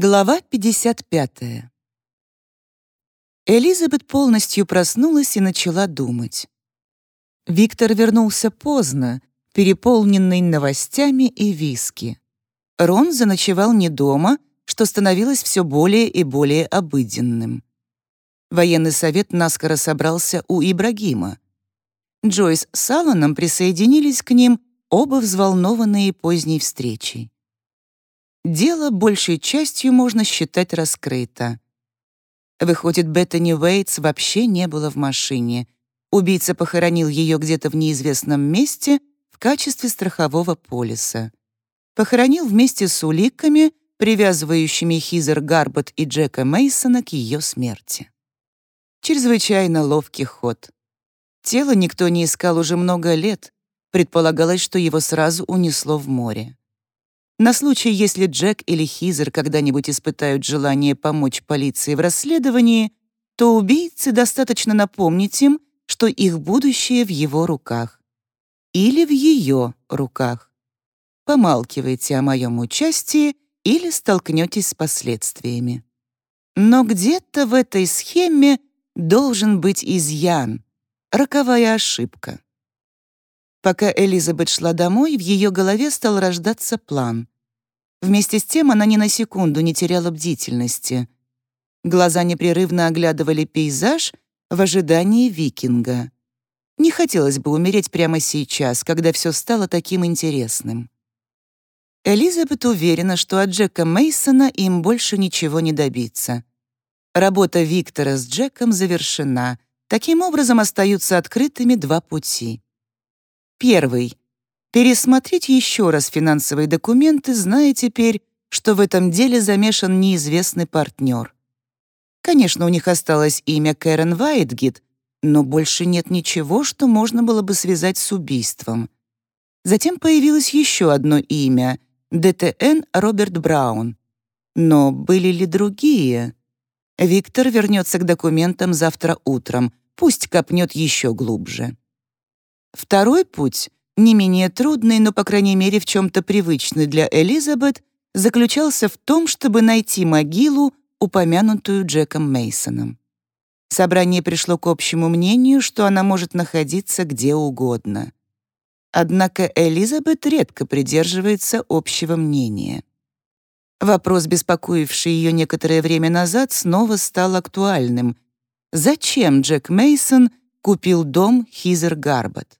Глава 55. Элизабет полностью проснулась и начала думать. Виктор вернулся поздно, переполненный новостями и виски. Рон заночевал не дома, что становилось все более и более обыденным. Военный совет наскоро собрался у Ибрагима. Джойс с Алланом присоединились к ним, оба взволнованные поздней встречей. Дело большей частью можно считать раскрыто. Выходит, Беттани Уэйтс вообще не было в машине. Убийца похоронил ее где-то в неизвестном месте в качестве страхового полиса. Похоронил вместе с уликами, привязывающими Хизер Гарбот и Джека Мейсона к ее смерти. Чрезвычайно ловкий ход. Тело никто не искал уже много лет. Предполагалось, что его сразу унесло в море. На случай, если Джек или Хизер когда-нибудь испытают желание помочь полиции в расследовании, то убийце достаточно напомнить им, что их будущее в его руках. Или в ее руках. Помалкивайте о моем участии или столкнетесь с последствиями. Но где-то в этой схеме должен быть изъян, роковая ошибка. Пока Элизабет шла домой, в ее голове стал рождаться план. Вместе с тем она ни на секунду не теряла бдительности. Глаза непрерывно оглядывали пейзаж в ожидании викинга. Не хотелось бы умереть прямо сейчас, когда все стало таким интересным. Элизабет уверена, что от Джека Мейсона им больше ничего не добиться. Работа Виктора с Джеком завершена. Таким образом остаются открытыми два пути. Первый — пересмотреть еще раз финансовые документы, зная теперь, что в этом деле замешан неизвестный партнер. Конечно, у них осталось имя Кэрен Вайтгит, но больше нет ничего, что можно было бы связать с убийством. Затем появилось еще одно имя — ДТН Роберт Браун. Но были ли другие? Виктор вернется к документам завтра утром, пусть копнет еще глубже. Второй путь, не менее трудный, но, по крайней мере, в чем-то привычный для Элизабет, заключался в том, чтобы найти могилу, упомянутую Джеком Мейсоном. Собрание пришло к общему мнению, что она может находиться где угодно. Однако Элизабет редко придерживается общего мнения. Вопрос, беспокоивший ее некоторое время назад, снова стал актуальным. Зачем Джек Мейсон купил дом Хизер Гарбот?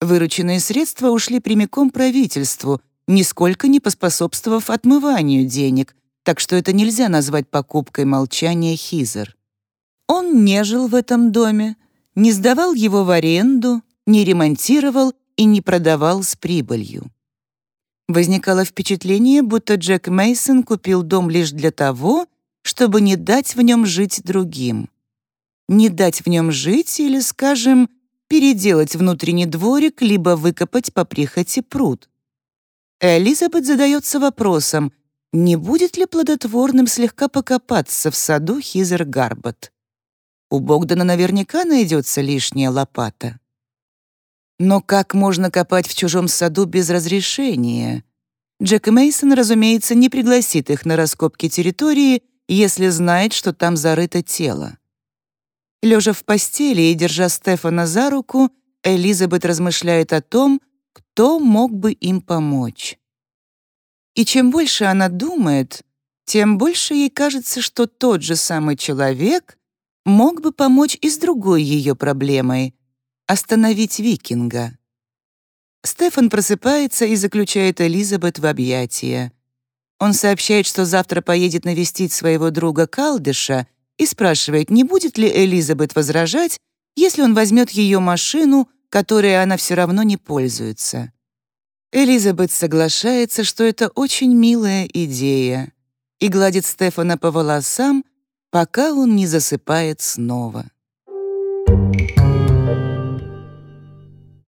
Вырученные средства ушли прямиком правительству, нисколько не поспособствовав отмыванию денег, так что это нельзя назвать покупкой молчания Хизер. Он не жил в этом доме, не сдавал его в аренду, не ремонтировал и не продавал с прибылью. Возникало впечатление, будто Джек Мейсон купил дом лишь для того, чтобы не дать в нем жить другим. Не дать в нем жить или, скажем, переделать внутренний дворик, либо выкопать по прихоти пруд. Элизабет задается вопросом, не будет ли плодотворным слегка покопаться в саду Хизер Гарбот. У Богдана наверняка найдется лишняя лопата. Но как можно копать в чужом саду без разрешения? Джек Мейсон, разумеется, не пригласит их на раскопки территории, если знает, что там зарыто тело. Лежа в постели и держа Стефана за руку, Элизабет размышляет о том, кто мог бы им помочь. И чем больше она думает, тем больше ей кажется, что тот же самый человек мог бы помочь и с другой ее проблемой — остановить викинга. Стефан просыпается и заключает Элизабет в объятия. Он сообщает, что завтра поедет навестить своего друга Калдыша и спрашивает, не будет ли Элизабет возражать, если он возьмет ее машину, которой она все равно не пользуется. Элизабет соглашается, что это очень милая идея, и гладит Стефана по волосам, пока он не засыпает снова. Thank you.